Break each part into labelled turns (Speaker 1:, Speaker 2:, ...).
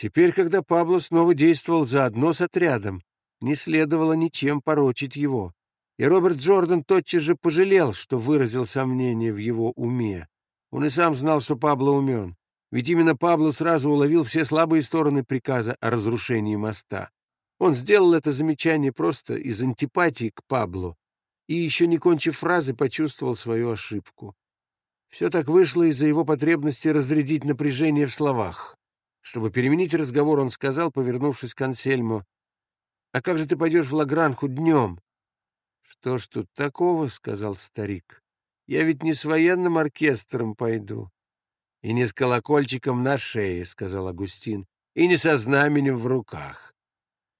Speaker 1: Теперь, когда Пабло снова действовал заодно с отрядом, не следовало ничем порочить его. И Роберт Джордан тотчас же пожалел, что выразил сомнение в его уме. Он и сам знал, что Пабло умен. Ведь именно Пабло сразу уловил все слабые стороны приказа о разрушении моста. Он сделал это замечание просто из антипатии к Пабло и, еще не кончив фразы, почувствовал свою ошибку. Все так вышло из-за его потребности разрядить напряжение в словах. Чтобы переменить разговор, он сказал, повернувшись к Ансельму, «А как же ты пойдешь в Лагранху днем?» «Что ж тут такого?» — сказал старик. «Я ведь не с военным оркестром пойду». «И не с колокольчиком на шее», — сказал Агустин, «и не со знаменем в руках».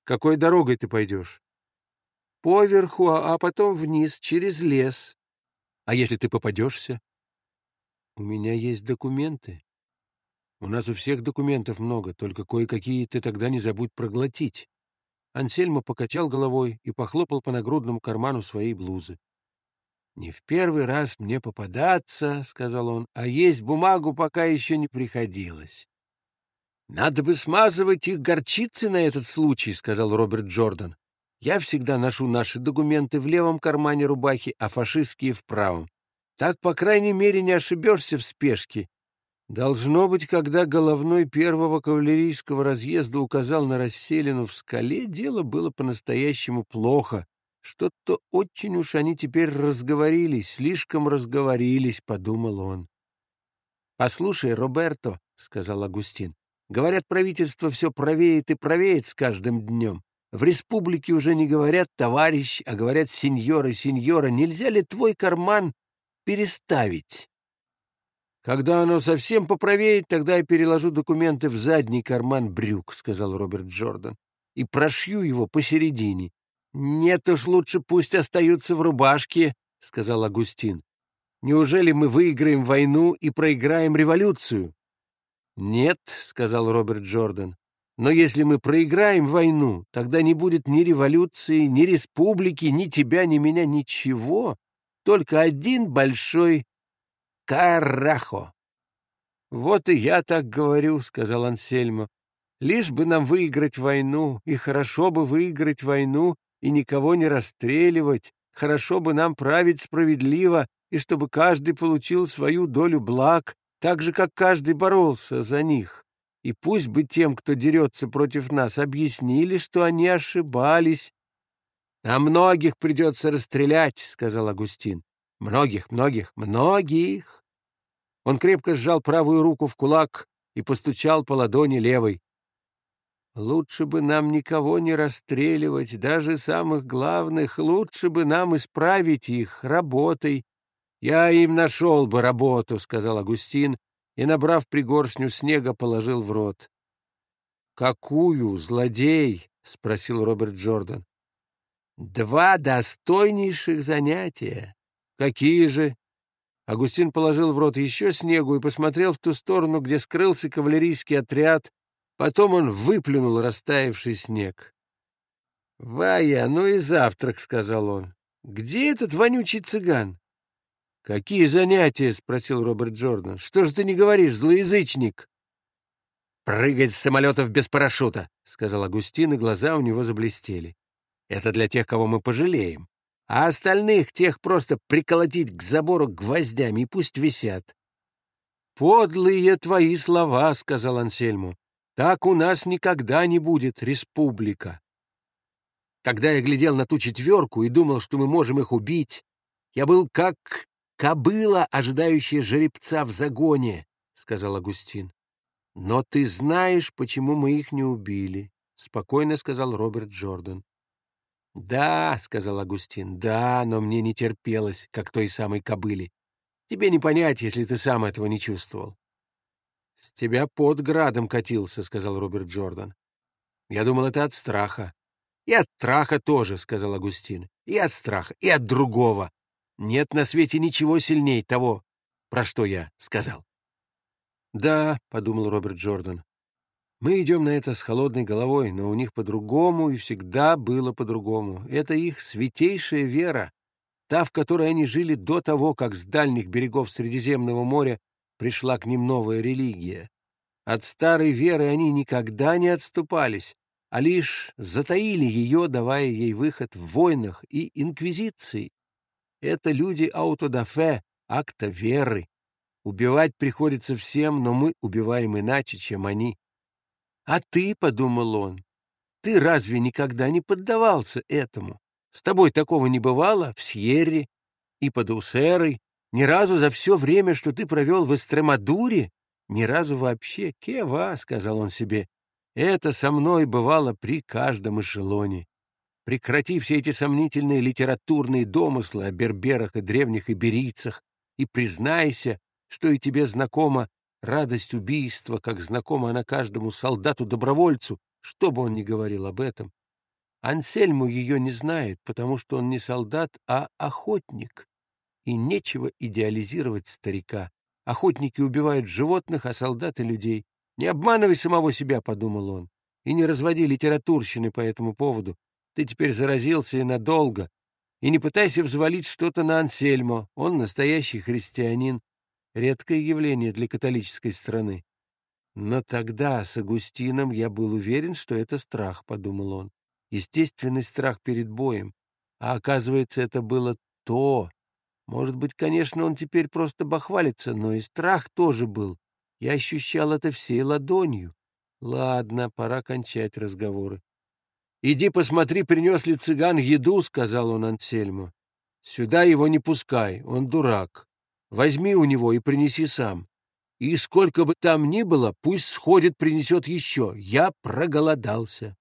Speaker 1: «Какой дорогой ты пойдешь?» «Поверху, а потом вниз, через лес». «А если ты попадешься?» «У меня есть документы. У нас у всех документов много, только кое-какие ты тогда не забудь проглотить». Ансельмо покачал головой и похлопал по нагрудному карману своей блузы. «Не в первый раз мне попадаться, — сказал он, — а есть бумагу пока еще не приходилось». «Надо бы смазывать их горчицы на этот случай», — сказал Роберт Джордан. «Я всегда ношу наши документы в левом кармане рубахи, а фашистские — в правом. Так, по крайней мере, не ошибешься в спешке Должно быть, когда головной первого кавалерийского разъезда указал на расселину в скале, дело было по-настоящему плохо. Что-то очень уж они теперь разговорились, слишком разговорились, — подумал он. — Послушай, Роберто, — сказал Агустин, — говорят, правительство все правеет и правеет с каждым днем. В республике уже не говорят «товарищ», а говорят «сеньора, сеньора». Нельзя ли твой карман переставить? «Когда оно совсем поправеет, тогда я переложу документы в задний карман брюк», — сказал Роберт Джордан, «и прошью его посередине». «Нет уж, лучше пусть остаются в рубашке», — сказал Агустин. «Неужели мы выиграем войну и проиграем революцию?» «Нет», — сказал Роберт Джордан, «но если мы проиграем войну, тогда не будет ни революции, ни республики, ни тебя, ни меня, ничего, только один большой Карахо. «Вот и я так говорю», — сказал Ансельмо. «Лишь бы нам выиграть войну, и хорошо бы выиграть войну, и никого не расстреливать, хорошо бы нам править справедливо, и чтобы каждый получил свою долю благ, так же, как каждый боролся за них. И пусть бы тем, кто дерется против нас, объяснили, что они ошибались». «А многих придется расстрелять», — сказал Агустин. «Многих, многих, многих!» Он крепко сжал правую руку в кулак и постучал по ладони левой. «Лучше бы нам никого не расстреливать, даже самых главных, лучше бы нам исправить их работой». «Я им нашел бы работу», — сказал Агустин, и, набрав пригоршню снега, положил в рот. «Какую, злодей?» — спросил Роберт Джордан. «Два достойнейших занятия. Какие же?» Агустин положил в рот еще снегу и посмотрел в ту сторону, где скрылся кавалерийский отряд. Потом он выплюнул растаявший снег. — Вая, ну и завтрак, — сказал он. — Где этот вонючий цыган? — Какие занятия? — спросил Роберт Джордан. — Что же ты не говоришь, злоязычник? — Прыгать с самолетов без парашюта, — сказал Агустин, и глаза у него заблестели. — Это для тех, кого мы пожалеем а остальных тех просто приколотить к забору гвоздями и пусть висят. «Подлые твои слова», — сказал Ансельму. «Так у нас никогда не будет республика». Когда я глядел на ту четверку и думал, что мы можем их убить, я был как кобыла, ожидающая жеребца в загоне, — сказал Агустин. — Но ты знаешь, почему мы их не убили, — спокойно сказал Роберт Джордан. «Да», — сказал Агустин, — «да, но мне не терпелось, как той самой кобыли. Тебе не понять, если ты сам этого не чувствовал». «С тебя под градом катился», — сказал Роберт Джордан. «Я думал, это от страха». «И от страха тоже», — сказал Агустин. «И от страха, и от другого. Нет на свете ничего сильней того, про что я сказал». «Да», — подумал Роберт Джордан, мы идем на это с холодной головой, но у них по-другому и всегда было по-другому. Это их святейшая вера, та, в которой они жили до того, как с дальних берегов Средиземного моря пришла к ним новая религия. От старой веры они никогда не отступались, а лишь затаили ее, давая ей выход в войнах и инквизиции. Это люди аутодафе, акта веры. Убивать приходится всем, но мы убиваем иначе, чем они. А ты, — подумал он, — ты разве никогда не поддавался этому? С тобой такого не бывало в Сьерре и под Усерой, ни разу за все время, что ты провел в Эстремадуре, ни разу вообще. Кева, — сказал он себе, — это со мной бывало при каждом эшелоне. Прекрати все эти сомнительные литературные домыслы о берберах и древних иберийцах и признайся, что и тебе знакома радость убийства, как знакома она каждому солдату-добровольцу, что бы он ни говорил об этом. Ансельму ее не знает, потому что он не солдат, а охотник. И нечего идеализировать старика. Охотники убивают животных, а солдаты — людей. Не обманывай самого себя, — подумал он, — и не разводи литературщины по этому поводу. Ты теперь заразился и надолго. И не пытайся взвалить что-то на Ансельмо. Он настоящий христианин. Редкое явление для католической страны. Но тогда с Агустином я был уверен, что это страх, — подумал он естественный страх перед боем. А оказывается, это было то. Может быть, конечно, он теперь просто бахвалится, но и страх тоже был. Я ощущал это всей ладонью. Ладно, пора кончать разговоры. «Иди посмотри, принес ли цыган еду», — сказал он Ансельму. «Сюда его не пускай, он дурак. Возьми у него и принеси сам. И сколько бы там ни было, пусть сходит, принесет еще. Я проголодался».